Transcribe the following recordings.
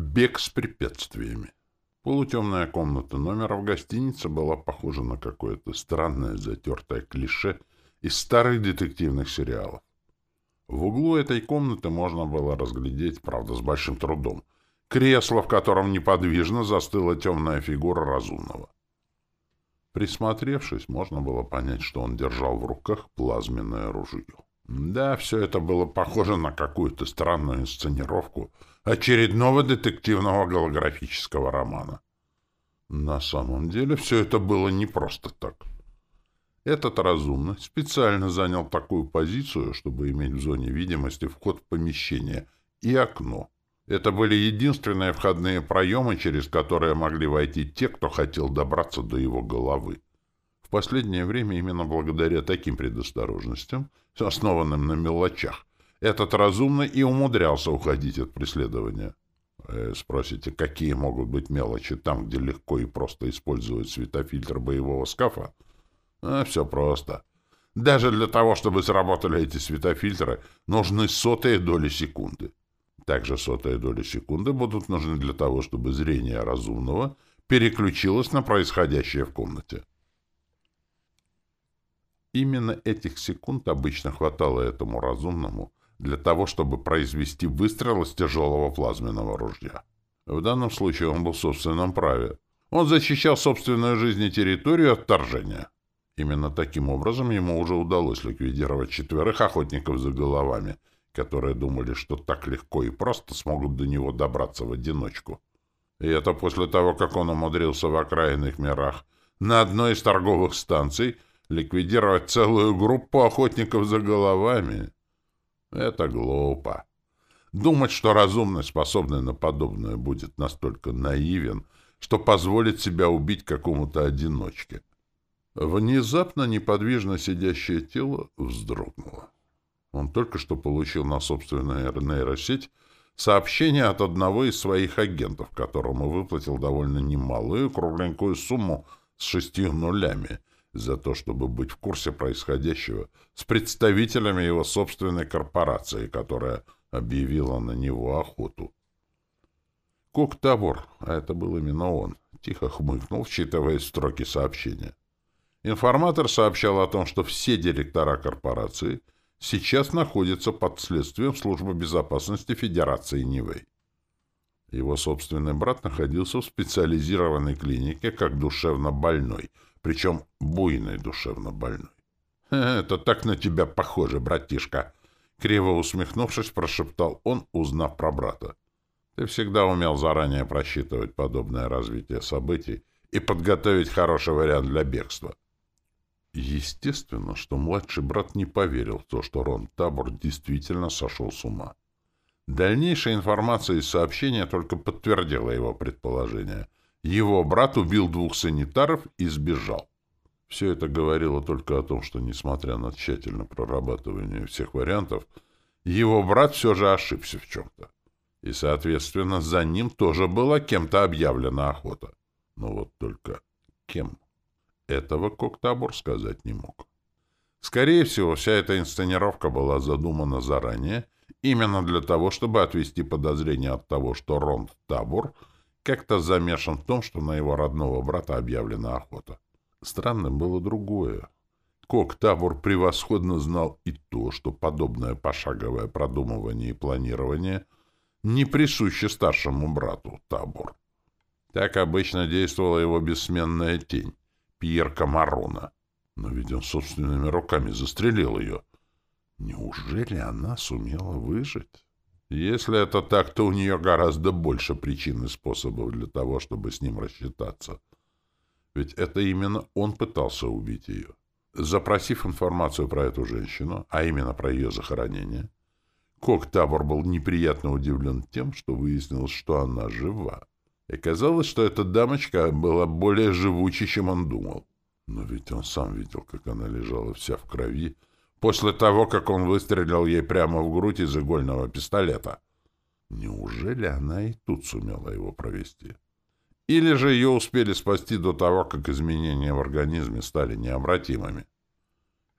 Бег с препятствиями. Полутемная комната номера в гостинице была похожа на какое-то странное затертое клише из старых детективных сериалов. В углу этой комнаты можно было разглядеть, правда, с большим трудом, кресло, в котором неподвижно застыла темная фигура разумного. Присмотревшись, можно было понять, что он держал в руках плазменное ружье. Да, все это было похоже на какую-то странную инсценировку очередного детективного голографического романа. На самом деле все это было не просто так. Этот разумный специально занял такую позицию, чтобы иметь в зоне видимости вход в помещение и окно. Это были единственные входные проемы, через которые могли войти те, кто хотел добраться до его головы. В последнее время именно благодаря таким предосторожностям, основанным на мелочах, этот разумный и умудрялся уходить от преследования. Э, спросите, какие могут быть мелочи там, где легко и просто использовать светофильтр боевого скафа? А, все просто. Даже для того, чтобы сработали эти светофильтры, нужны сотые доли секунды. Также сотые доли секунды будут нужны для того, чтобы зрение разумного переключилось на происходящее в комнате. Именно этих секунд обычно хватало этому разумному для того, чтобы произвести выстрел из тяжелого плазменного ружья. В данном случае он был в собственном праве. Он защищал собственную жизнь и территорию от вторжения. Именно таким образом ему уже удалось ликвидировать четверых охотников за головами — которые думали, что так легко и просто смогут до него добраться в одиночку. И это после того, как он умудрился в окраинных мирах на одной из торговых станций ликвидировать целую группу охотников за головами. Это глупо. Думать, что разумный, способный на подобное, будет настолько наивен, что позволит себя убить какому-то одиночке. Внезапно неподвижно сидящее тело вздрогнуло. Он только что получил на собственную нейросеть сообщение от одного из своих агентов, которому выплатил довольно немалую кругленькую сумму с шестью нулями за то, чтобы быть в курсе происходящего с представителями его собственной корпорации, которая объявила на него охоту. Кок Табор, а это был именно он, тихо хмыкнул, вчитывая строки сообщения. Информатор сообщал о том, что все директора корпорации — сейчас находится под следствием Службы безопасности Федерации Нивэй. Его собственный брат находился в специализированной клинике как душевно больной, причем буйной душевно больной. «Это так на тебя похоже, братишка!» Криво усмехнувшись, прошептал он, узнав про брата. «Ты всегда умел заранее просчитывать подобное развитие событий и подготовить хороший вариант для бегства. Естественно, что младший брат не поверил в то, что Рон Табор действительно сошел с ума. Дальнейшая информация из сообщения только подтвердила его предположение. Его брат убил двух санитаров и сбежал. Все это говорило только о том, что, несмотря на тщательное прорабатывание всех вариантов, его брат все же ошибся в чем-то. И, соответственно, за ним тоже была кем-то объявлена охота. Но вот только кем? Этого Коктабур сказать не мог. Скорее всего, вся эта инсценировка была задумана заранее, именно для того, чтобы отвести подозрение от того, что Ронд Табур как-то замешан в том, что на его родного брата объявлена охота. Странным было другое. Кок Табур превосходно знал и то, что подобное пошаговое продумывание и планирование не присуще старшему брату Табур. Так обычно действовала его бессменная тень. Пьер Марона. Но ведь он собственными руками застрелил ее. Неужели она сумела выжить? Если это так, то у нее гораздо больше причин и способов для того, чтобы с ним рассчитаться. Ведь это именно он пытался убить ее. Запросив информацию про эту женщину, а именно про ее захоронение, Кок Табор был неприятно удивлен тем, что выяснилось, что она жива. И казалось, что эта дамочка была более живучей, чем он думал. Но ведь он сам видел, как она лежала вся в крови, после того, как он выстрелил ей прямо в грудь из игольного пистолета. Неужели она и тут сумела его провести? Или же ее успели спасти до того, как изменения в организме стали необратимыми?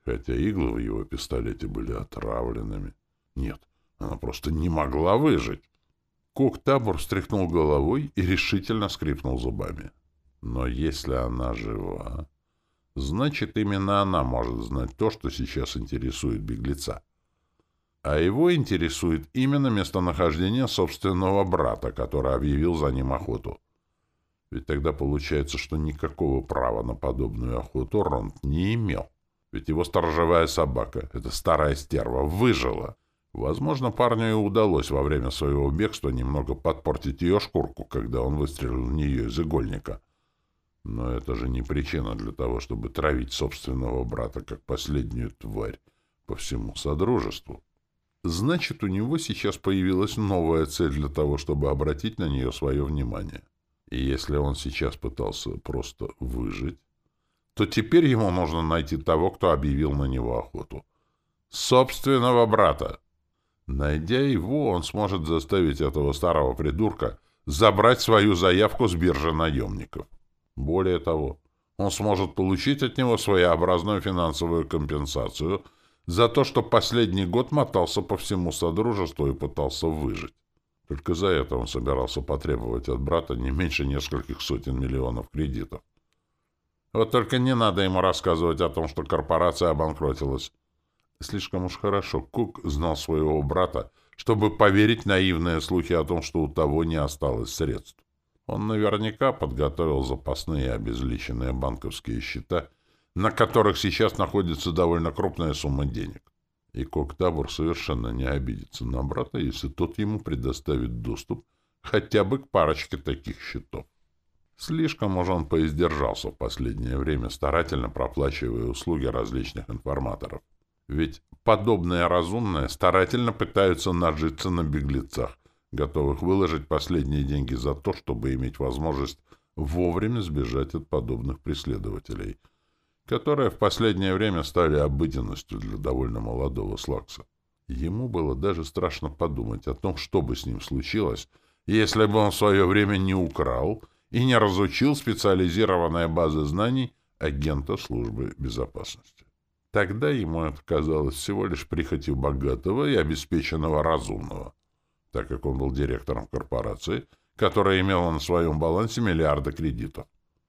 Хотя иглы в его пистолете были отравленными. Нет, она просто не могла выжить. Кок-табор встряхнул головой и решительно скрипнул зубами. Но если она жива, значит, именно она может знать то, что сейчас интересует беглеца. А его интересует именно местонахождение собственного брата, который объявил за ним охоту. Ведь тогда получается, что никакого права на подобную охоту Ронд не имел. Ведь его сторожевая собака, эта старая стерва, выжила. Возможно, парню и удалось во время своего бегства немного подпортить ее шкурку, когда он выстрелил в нее из игольника. Но это же не причина для того, чтобы травить собственного брата как последнюю тварь по всему Содружеству. Значит, у него сейчас появилась новая цель для того, чтобы обратить на нее свое внимание. И если он сейчас пытался просто выжить, то теперь ему нужно найти того, кто объявил на него охоту. Собственного брата. Найдя его, он сможет заставить этого старого придурка забрать свою заявку с биржи наемников. Более того, он сможет получить от него своеобразную финансовую компенсацию – за то, что последний год мотался по всему Содружеству и пытался выжить. Только за это он собирался потребовать от брата не меньше нескольких сотен миллионов кредитов. Вот только не надо ему рассказывать о том, что корпорация обанкротилась. Слишком уж хорошо Кук знал своего брата, чтобы поверить наивные слухи о том, что у того не осталось средств. Он наверняка подготовил запасные обезличенные банковские счета — на которых сейчас находится довольно крупная сумма денег. И Коктабур совершенно не обидится на брата, если тот ему предоставит доступ хотя бы к парочке таких счетов. Слишком уж он поиздержался в последнее время, старательно проплачивая услуги различных информаторов. Ведь подобные разумные старательно пытаются нажиться на беглецах, готовых выложить последние деньги за то, чтобы иметь возможность вовремя сбежать от подобных преследователей – которые в последнее время стали обыденностью для довольно молодого Слакса. Ему было даже страшно подумать о том, что бы с ним случилось, если бы он в свое время не украл и не разучил специализированные базы знаний агента службы безопасности. Тогда ему это казалось всего лишь прихотью богатого и обеспеченного разумного, так как он был директором корпорации, которая имела на своем балансе миллиарды кредитов.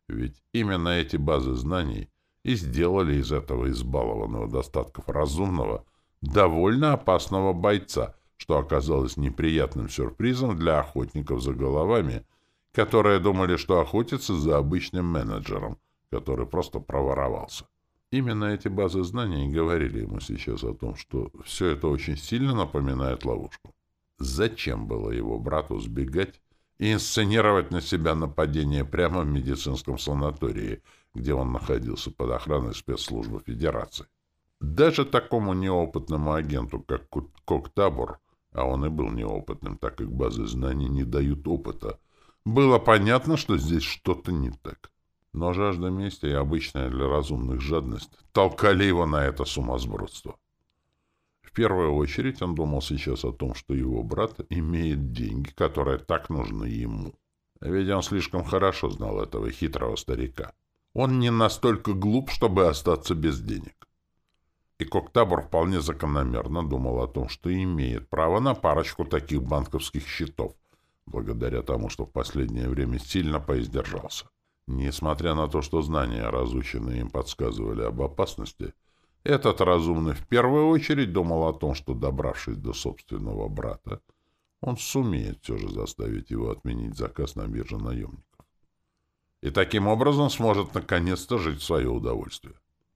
Ведь именно эти базы знаний и сделали из этого избалованного достатков разумного довольно опасного бойца, что оказалось неприятным сюрпризом для охотников за головами, которые думали, что охотятся за обычным менеджером, который просто проворовался. Именно эти базы знаний говорили ему сейчас о том, что все это очень сильно напоминает ловушку. Зачем было его брату сбегать и инсценировать на себя нападение прямо в медицинском санатории – где он находился под охраной спецслужбы Федерации. Даже такому неопытному агенту, как Коктабор, а он и был неопытным, так как базы знаний не дают опыта, было понятно, что здесь что-то не так. Но жажда мести и обычная для разумных жадность толкали его на это сумасбродство. В первую очередь он думал сейчас о том, что его брат имеет деньги, которые так нужны ему. Ведь он слишком хорошо знал этого хитрого старика. Он не настолько глуп, чтобы остаться без денег. И Коктабр вполне закономерно думал о том, что имеет право на парочку таких банковских счетов, благодаря тому, что в последнее время сильно поиздержался. Несмотря на то, что знания, разученные им, подсказывали об опасности, этот разумный в первую очередь думал о том, что, добравшись до собственного брата, он сумеет все же заставить его отменить заказ на бирже наемников и таким образом сможет наконец-то жить в свое удовольствие.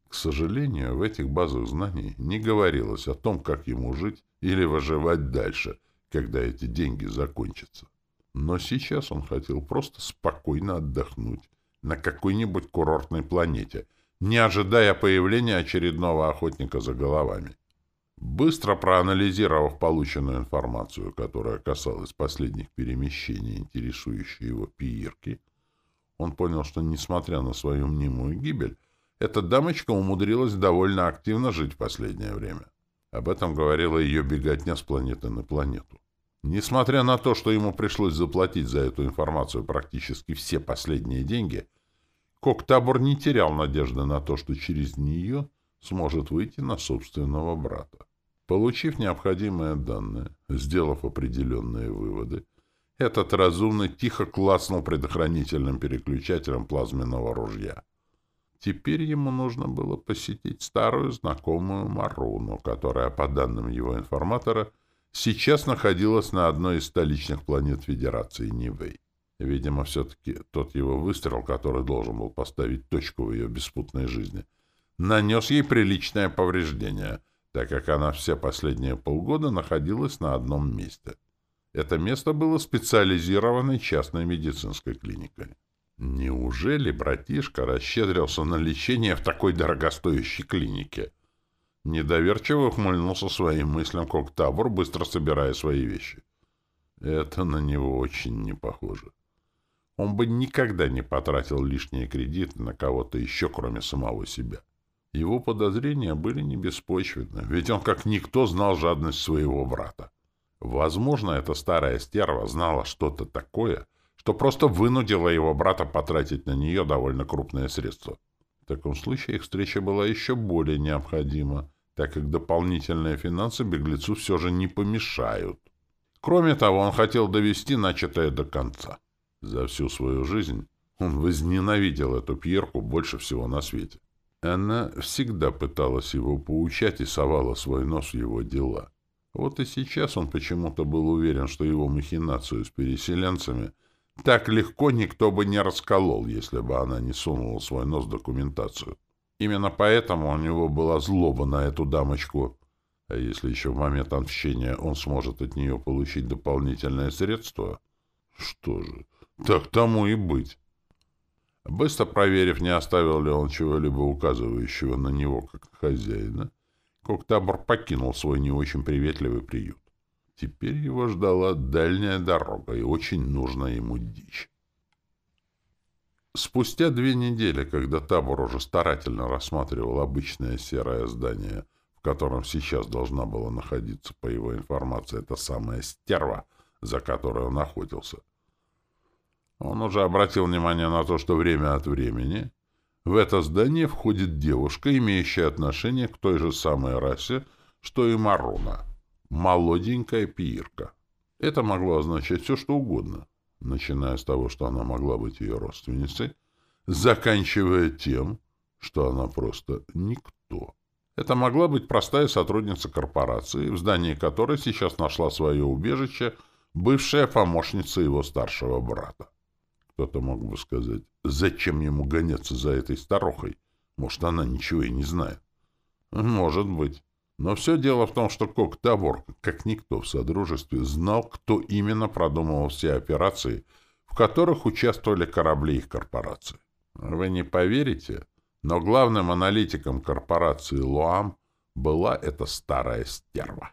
К сожалению, в этих базах знаний не говорилось о том, как ему жить или выживать дальше, когда эти деньги закончатся. Но сейчас он хотел просто спокойно отдохнуть на какой-нибудь курортной планете, не ожидая появления очередного охотника за головами. Быстро проанализировав полученную информацию, которая касалась последних перемещений, интересующей его пиирки, он понял, что, несмотря на свою мнимую гибель, эта дамочка умудрилась довольно активно жить в последнее время. Об этом говорила ее беготня с планеты на планету. Несмотря на то, что ему пришлось заплатить за эту информацию практически все последние деньги, Коктабор не терял надежды на то, что через нее сможет выйти на собственного брата. Получив необходимые данные, сделав определенные выводы, Этот разумный тихо класснул предохранительным переключателем плазменного ружья. Теперь ему нужно было посетить старую знакомую Маруну, которая, по данным его информатора, сейчас находилась на одной из столичных планет Федерации Нивэй. Видимо, все-таки тот его выстрел, который должен был поставить точку в ее беспутной жизни, нанес ей приличное повреждение, так как она все последние полгода находилась на одном месте. Это место было специализированной частной медицинской клиникой. Неужели братишка расщедрился на лечение в такой дорогостоящей клинике? Недоверчиво ухмыльнулся своим мыслям Коктабур, быстро собирая свои вещи. Это на него очень не похоже. Он бы никогда не потратил лишние кредиты на кого-то еще, кроме самого себя. Его подозрения были не беспочвенны, ведь он как никто знал жадность своего брата. Возможно, эта старая стерва знала что-то такое, что просто вынудило его брата потратить на нее довольно крупные средства. В таком случае их встреча была еще более необходима, так как дополнительные финансы беглецу все же не помешают. Кроме того, он хотел довести начатое до конца. За всю свою жизнь он возненавидел эту Пьерку больше всего на свете. Она всегда пыталась его поучать и совала свой нос в его дела. Вот и сейчас он почему-то был уверен, что его махинацию с переселенцами так легко никто бы не расколол, если бы она не сунула свой нос в документацию. Именно поэтому у него была злоба на эту дамочку. А если еще в момент общения он сможет от нее получить дополнительное средство, что же, так тому и быть. Быстро проверив, не оставил ли он чего-либо указывающего на него как хозяина, Коктабр покинул свой не очень приветливый приют. Теперь его ждала дальняя дорога и очень нужная ему дичь. Спустя две недели, когда табор уже старательно рассматривал обычное серое здание, в котором сейчас должна была находиться, по его информации, эта самая стерва, за которой он охотился, он уже обратил внимание на то, что время от времени в это здание входит девушка, имеющая отношение к той же самой расе, что и Маруна. Молоденькая пиирка. Это могло означать все, что угодно, начиная с того, что она могла быть ее родственницей, заканчивая тем, что она просто никто. Это могла быть простая сотрудница корпорации, в здании которой сейчас нашла свое убежище бывшая помощница его старшего брата. Кто-то мог бы сказать, зачем ему гоняться за этой старухой? Может, она ничего и не знает. Может быть. Но все дело в том, что Кок Табор, как никто в Содружестве, знал, кто именно продумывал все операции, в которых участвовали корабли их корпорации. Вы не поверите, но главным аналитиком корпорации Луам была эта старая стерва.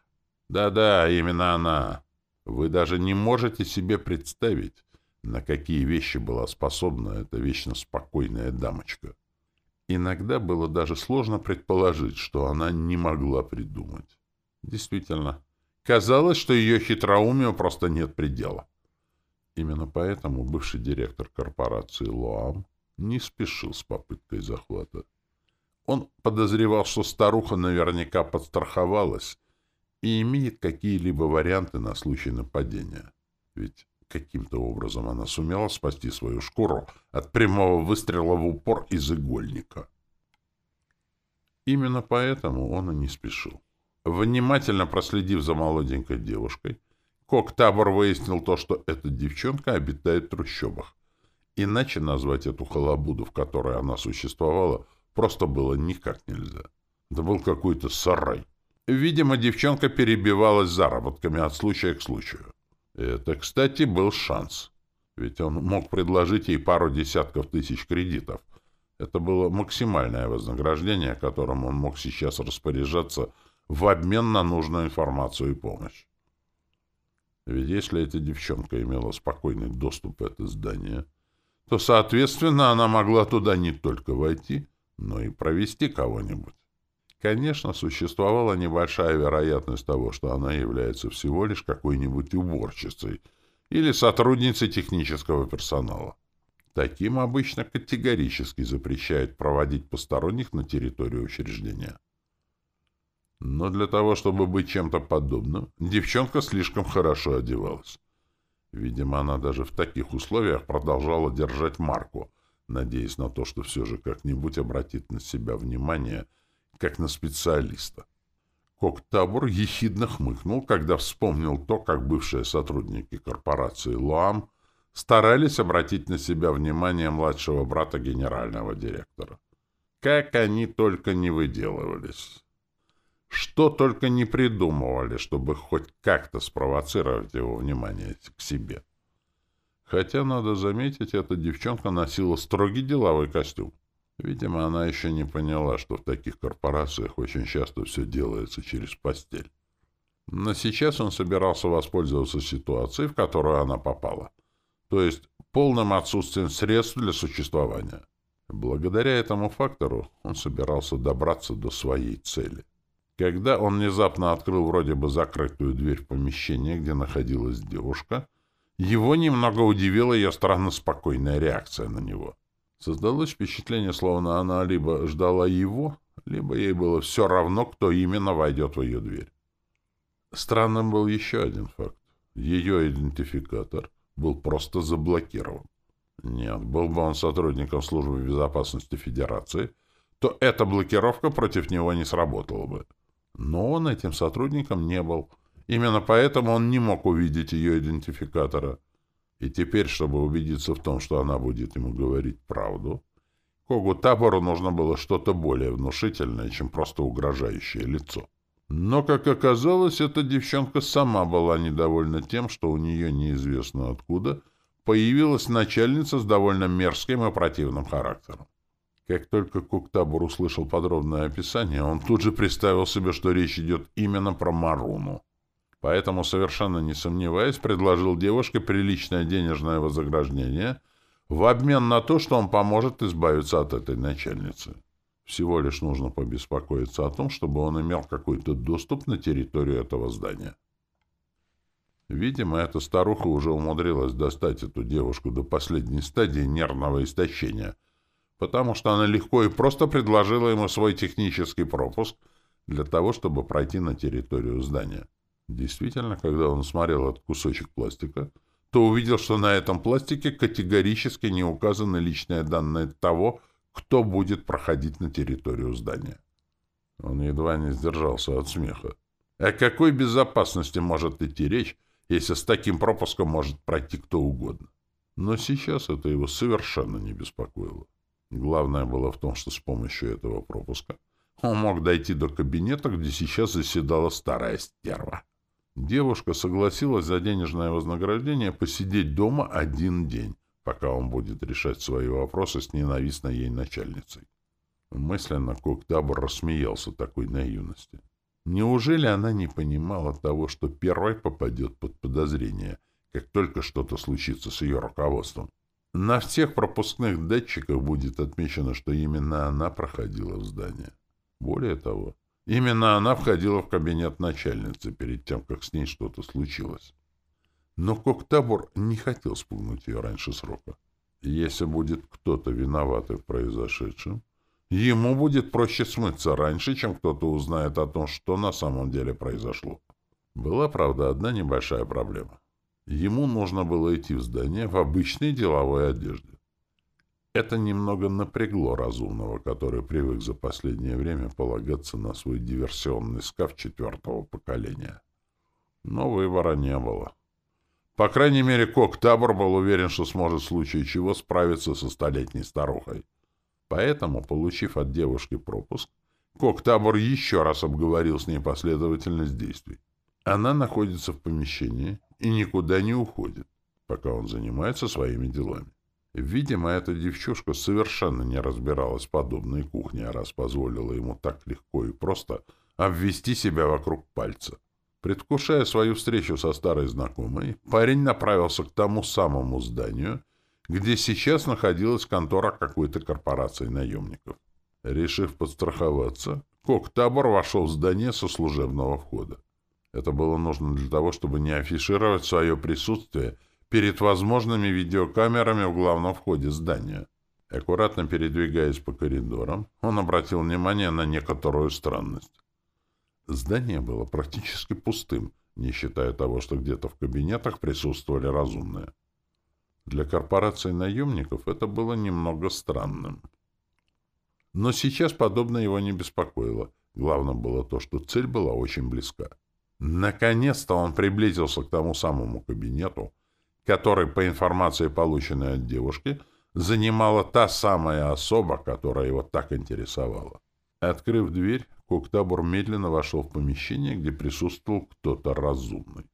Да-да, именно она. Вы даже не можете себе представить, на какие вещи была способна эта вечно спокойная дамочка. Иногда было даже сложно предположить, что она не могла придумать. Действительно, казалось, что ее хитроумию просто нет предела. Именно поэтому бывший директор корпорации «Лоам» не спешил с попыткой захвата. Он подозревал, что старуха наверняка подстраховалась и имеет какие-либо варианты на случай нападения. Ведь Каким-то образом она сумела спасти свою шкуру от прямого выстрела в упор из игольника. Именно поэтому он и не спешил. Внимательно проследив за молоденькой девушкой, Кок-табор выяснил то, что эта девчонка обитает в трущобах. Иначе назвать эту халабуду, в которой она существовала, просто было никак нельзя. Это был какой-то сарай. Видимо, девчонка перебивалась заработками от случая к случаю. Это, кстати, был шанс. Ведь он мог предложить ей пару десятков тысяч кредитов. Это было максимальное вознаграждение, которым он мог сейчас распоряжаться в обмен на нужную информацию и помощь. Ведь если эта девчонка имела спокойный доступ в это здание, то, соответственно, она могла туда не только войти, но и провести кого-нибудь. Конечно, существовала небольшая вероятность того, что она является всего лишь какой-нибудь уборщицей или сотрудницей технического персонала. Таким обычно категорически запрещают проводить посторонних на территорию учреждения. Но для того, чтобы быть чем-то подобным, девчонка слишком хорошо одевалась. Видимо, она даже в таких условиях продолжала держать марку, надеясь на то, что все же как-нибудь обратит на себя внимание, как на специалиста. Коктабур ехидно хмыкнул, когда вспомнил то, как бывшие сотрудники корпорации «Луам» старались обратить на себя внимание младшего брата генерального директора. Как они только не выделывались. Что только не придумывали, чтобы хоть как-то спровоцировать его внимание к себе. Хотя, надо заметить, эта девчонка носила строгий деловой костюм. Видимо, она еще не поняла, что в таких корпорациях очень часто все делается через постель. Но сейчас он собирался воспользоваться ситуацией, в которую она попала. То есть полным отсутствием средств для существования. Благодаря этому фактору он собирался добраться до своей цели. Когда он внезапно открыл вроде бы закрытую дверь в помещение, где находилась девушка, его немного удивила ее странно спокойная реакция на него. Создалось впечатление, словно она либо ждала его, либо ей было все равно, кто именно войдет в ее дверь. Странным был еще один факт. Ее идентификатор был просто заблокирован. Нет, был бы он сотрудником службы безопасности Федерации, то эта блокировка против него не сработала бы. Но он этим сотрудником не был. Именно поэтому он не мог увидеть ее идентификатора — и теперь, чтобы убедиться в том, что она будет ему говорить правду, Когу Табору нужно было что-то более внушительное, чем просто угрожающее лицо. Но, как оказалось, эта девчонка сама была недовольна тем, что у нее неизвестно откуда появилась начальница с довольно мерзким и противным характером. Как только Куктабур услышал подробное описание, он тут же представил себе, что речь идет именно про Маруну. Поэтому, совершенно не сомневаясь, предложил девушке приличное денежное вознаграждение в обмен на то, что он поможет избавиться от этой начальницы. Всего лишь нужно побеспокоиться о том, чтобы он имел какой-то доступ на территорию этого здания. Видимо, эта старуха уже умудрилась достать эту девушку до последней стадии нервного истощения, потому что она легко и просто предложила ему свой технический пропуск для того, чтобы пройти на территорию здания. Действительно, когда он смотрел этот кусочек пластика, то увидел, что на этом пластике категорически не указаны личные данные того, кто будет проходить на территорию здания. Он едва не сдержался от смеха. О какой безопасности может идти речь, если с таким пропуском может пройти кто угодно? Но сейчас это его совершенно не беспокоило. Главное было в том, что с помощью этого пропуска он мог дойти до кабинета, где сейчас заседала старая стерва. Девушка согласилась за денежное вознаграждение посидеть дома один день, пока он будет решать свои вопросы с ненавистной ей начальницей. Мысленно Коктабр рассмеялся такой наивности. Неужели она не понимала того, что первой попадет под подозрение, как только что-то случится с ее руководством? На всех пропускных датчиках будет отмечено, что именно она проходила в здание. Более того, Именно она входила в кабинет начальницы перед тем, как с ней что-то случилось. Но Коктабур не хотел спугнуть ее раньше срока. Если будет кто-то виноватый в произошедшем, ему будет проще смыться раньше, чем кто-то узнает о том, что на самом деле произошло. Была, правда, одна небольшая проблема. Ему нужно было идти в здание в обычной деловой одежде. Это немного напрягло разумного, который привык за последнее время полагаться на свой диверсионный скаф четвертого поколения. Но выбора не было. По крайней мере, Кок Табор был уверен, что сможет в случае чего справиться со столетней старухой. Поэтому, получив от девушки пропуск, Кок Табор еще раз обговорил с ней последовательность действий. Она находится в помещении и никуда не уходит, пока он занимается своими делами. Видимо, эта девчушка совершенно не разбиралась в подобной кухне, а раз позволила ему так легко и просто обвести себя вокруг пальца. Предвкушая свою встречу со старой знакомой, парень направился к тому самому зданию, где сейчас находилась контора какой-то корпорации наемников. Решив подстраховаться, Кок-Табор вошел в здание со служебного входа. Это было нужно для того, чтобы не афишировать свое присутствие – перед возможными видеокамерами в главном входе здания. Аккуратно передвигаясь по коридорам, он обратил внимание на некоторую странность. Здание было практически пустым, не считая того, что где-то в кабинетах присутствовали разумные. Для корпораций наемников это было немного странным. Но сейчас подобное его не беспокоило. Главное было то, что цель была очень близка. Наконец-то он приблизился к тому самому кабинету, который, по информации, полученной от девушки, занимала та самая особа, которая его так интересовала. Открыв дверь, Коктабур медленно вошел в помещение, где присутствовал кто-то разумный.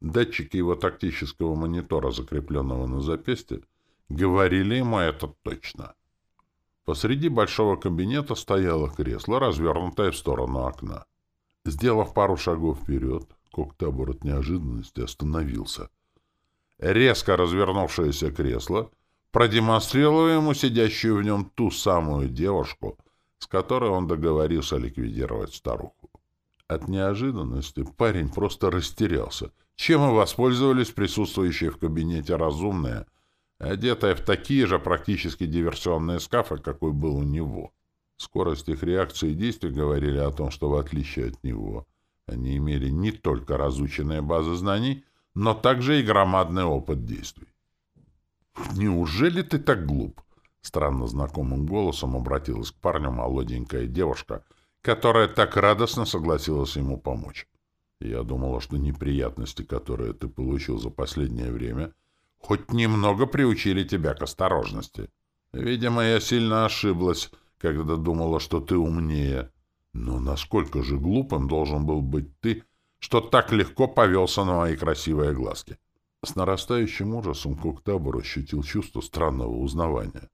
Датчики его тактического монитора, закрепленного на запястье, говорили ему это точно. Посреди большого кабинета стояло кресло, развернутое в сторону окна. Сделав пару шагов вперед, Коктабур от неожиданности остановился. Резко развернувшееся кресло продемонстрировало ему сидящую в нем ту самую девушку, с которой он договорился ликвидировать старуху. От неожиданности парень просто растерялся, чем и воспользовались присутствующие в кабинете разумные, одетые в такие же практически диверсионные скафы, какой был у него. Скорость их реакции и действий говорили о том, что в отличие от него они имели не только разученные базы знаний, но также и громадный опыт действий. «Неужели ты так глуп?» Странно знакомым голосом обратилась к парню молоденькая девушка, которая так радостно согласилась ему помочь. «Я думала, что неприятности, которые ты получил за последнее время, хоть немного приучили тебя к осторожности. Видимо, я сильно ошиблась, когда думала, что ты умнее. Но насколько же глупым должен был быть ты, что так легко повелся на мои красивые глазки?» С нарастающим ужасом Коктабур ощутил чувство странного узнавания.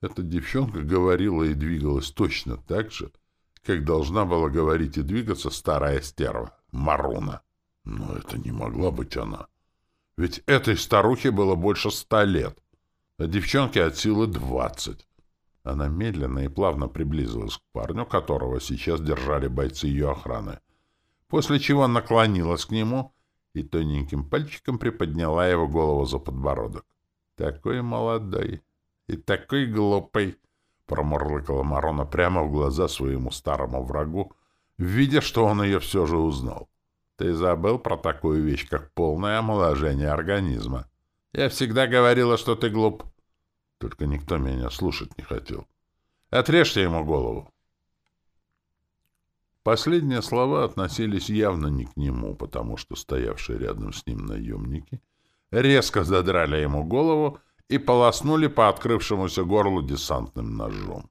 Эта девчонка говорила и двигалась точно так же, как должна была говорить и двигаться старая стерва, Маруна. Но это не могла быть она. Ведь этой старухе было больше ста лет, а девчонке от силы двадцать. Она медленно и плавно приблизилась к парню, которого сейчас держали бойцы ее охраны, после чего наклонилась к нему и тоненьким пальчиком приподняла его голову за подбородок. Такой молодой, и такой глупый, — промурлыкала Марона прямо в глаза своему старому врагу, видя, что он ее все же узнал. Ты забыл про такую вещь, как полное омоложение организма. Я всегда говорила, что ты глуп. Только никто меня слушать не хотел. Отрежьте ему голову. Последние слова относились явно не к нему, потому что стоявшие рядом с ним наемники резко задрали ему голову и полоснули по открывшемуся горлу десантным ножом.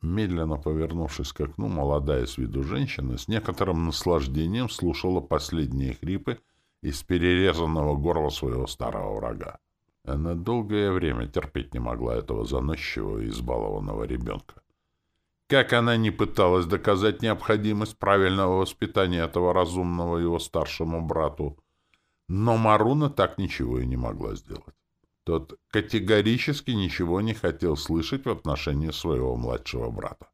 Медленно повернувшись к окну, молодая с виду женщина с некоторым наслаждением слушала последние хрипы из перерезанного горла своего старого врага. Она долгое время терпеть не могла этого заносчивого и избалованного ребенка. Как она не пыталась доказать необходимость правильного воспитания этого разумного его старшему брату, но Маруна так ничего и не могла сделать. Тот категорически ничего не хотел слышать в отношении своего младшего брата.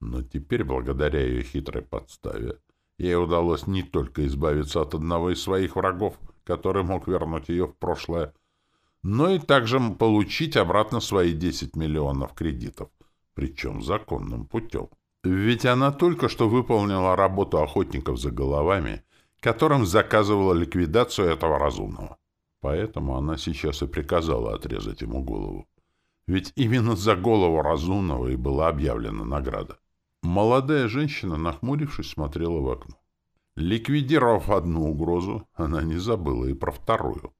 Но теперь, благодаря ее хитрой подставе, ей удалось не только избавиться от одного из своих врагов, который мог вернуть ее в прошлое, но и также получить обратно свои 10 миллионов кредитов, причем законным путем. Ведь она только что выполнила работу охотников за головами, которым заказывала ликвидацию этого разумного. Поэтому она сейчас и приказала отрезать ему голову. Ведь именно за голову разумного и была объявлена награда. Молодая женщина, нахмурившись, смотрела в окно. Ликвидировав одну угрозу, она не забыла и про вторую.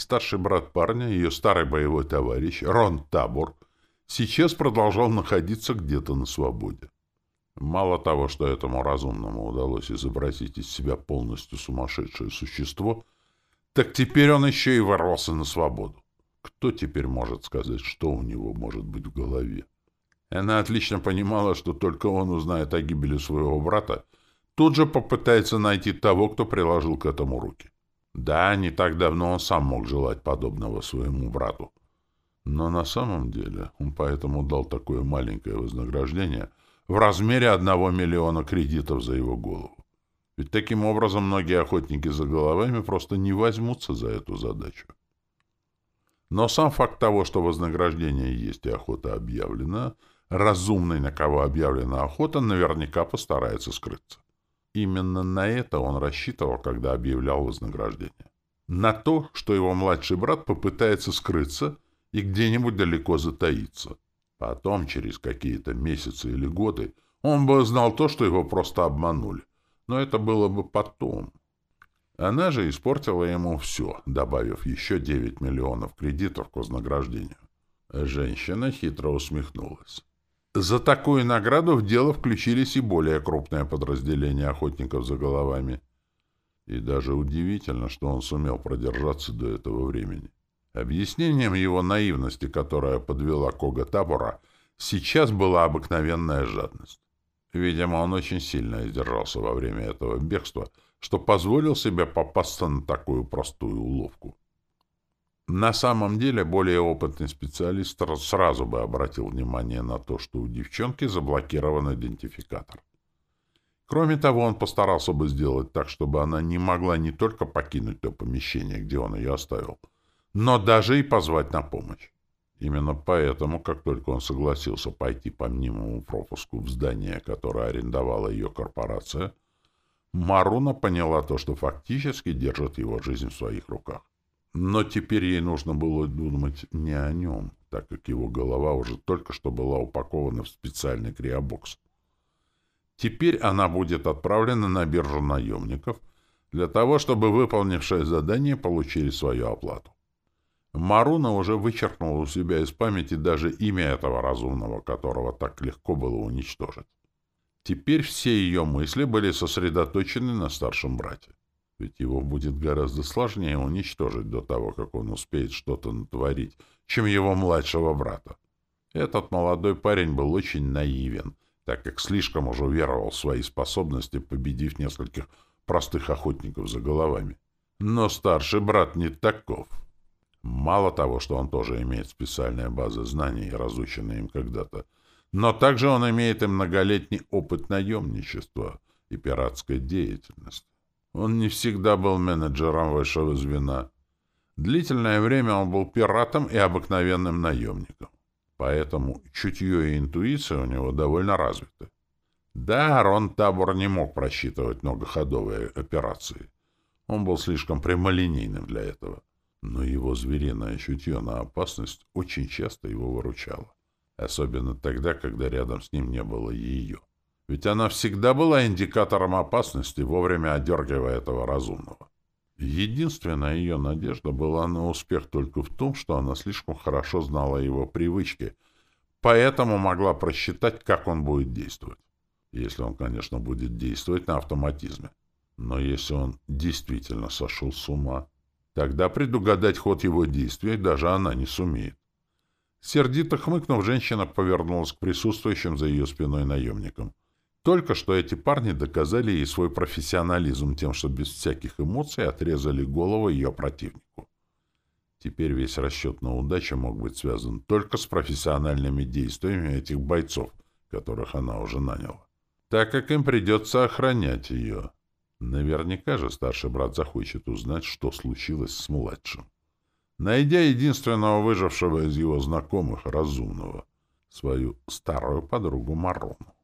Старший брат парня, ее старый боевой товарищ, Рон Табор, сейчас продолжал находиться где-то на свободе. Мало того, что этому разумному удалось изобразить из себя полностью сумасшедшее существо — так теперь он еще и ворвался на свободу. Кто теперь может сказать, что у него может быть в голове? Она отлично понимала, что только он узнает о гибели своего брата, тут же попытается найти того, кто приложил к этому руки. Да, не так давно он сам мог желать подобного своему брату. Но на самом деле он поэтому дал такое маленькое вознаграждение в размере одного миллиона кредитов за его голову. Ведь таким образом многие охотники за головами просто не возьмутся за эту задачу. Но сам факт того, что вознаграждение есть и охота объявлена, разумный, на кого объявлена охота, наверняка постарается скрыться. Именно на это он рассчитывал, когда объявлял вознаграждение. На то, что его младший брат попытается скрыться и где-нибудь далеко затаиться. Потом, через какие-то месяцы или годы, он бы знал то, что его просто обманули. Но это было бы потом. Она же испортила ему все, добавив еще 9 миллионов кредитов к вознаграждению. Женщина хитро усмехнулась. За такую награду в дело включились и более крупные подразделения охотников за головами. И даже удивительно, что он сумел продержаться до этого времени. Объяснением его наивности, которая подвела Кога Табора, сейчас была обыкновенная жадность. Видимо, он очень сильно издержался во время этого бегства, что позволил себе попасться на такую простую уловку. На самом деле, более опытный специалист сразу бы обратил внимание на то, что у девчонки заблокирован идентификатор. Кроме того, он постарался бы сделать так, чтобы она не могла не только покинуть то помещение, где он ее оставил, но даже и позвать на помощь. Именно поэтому, как только он согласился пойти по мнимому пропуску в здание, которое арендовала ее корпорация, Маруна поняла то, что фактически держит его жизнь в своих руках. Но теперь ей нужно было думать не о нем, так как его голова уже только что была упакована в специальный криобокс. Теперь она будет отправлена на биржу наемников для того, чтобы выполнившие задание получили свою оплату. Маруна уже вычеркнула у себя из памяти даже имя этого разумного, которого так легко было уничтожить. Теперь все ее мысли были сосредоточены на старшем брате. Ведь его будет гораздо сложнее уничтожить до того, как он успеет что-то натворить, чем его младшего брата. Этот молодой парень был очень наивен, так как слишком уже веровал в свои способности, победив нескольких простых охотников за головами. Но старший брат не таков. Мало того, что он тоже имеет специальные базы знаний, разученные им когда-то, но также он имеет и многолетний опыт наемничества и пиратской деятельности. Он не всегда был менеджером высшего звена. Длительное время он был пиратом и обыкновенным наемником. Поэтому чутье и интуиция у него довольно развиты. Да, Рон Табор не мог просчитывать многоходовые операции. Он был слишком прямолинейным для этого. Но его звериное чутье на опасность очень часто его выручало. Особенно тогда, когда рядом с ним не было ее. Ведь она всегда была индикатором опасности, вовремя одергивая этого разумного. Единственная ее надежда была на успех только в том, что она слишком хорошо знала его привычки, поэтому могла просчитать, как он будет действовать. Если он, конечно, будет действовать на автоматизме. Но если он действительно сошел с ума, тогда предугадать ход его действий даже она не сумеет. Сердито хмыкнув, женщина повернулась к присутствующим за ее спиной наемникам. Только что эти парни доказали ей свой профессионализм тем, что без всяких эмоций отрезали голову ее противнику. Теперь весь расчет на удачу мог быть связан только с профессиональными действиями этих бойцов, которых она уже наняла. Так как им придется охранять ее. Наверняка же старший брат захочет узнать, что случилось с младшим. Найдя единственного выжившего из его знакомых, разумного, свою старую подругу Марону.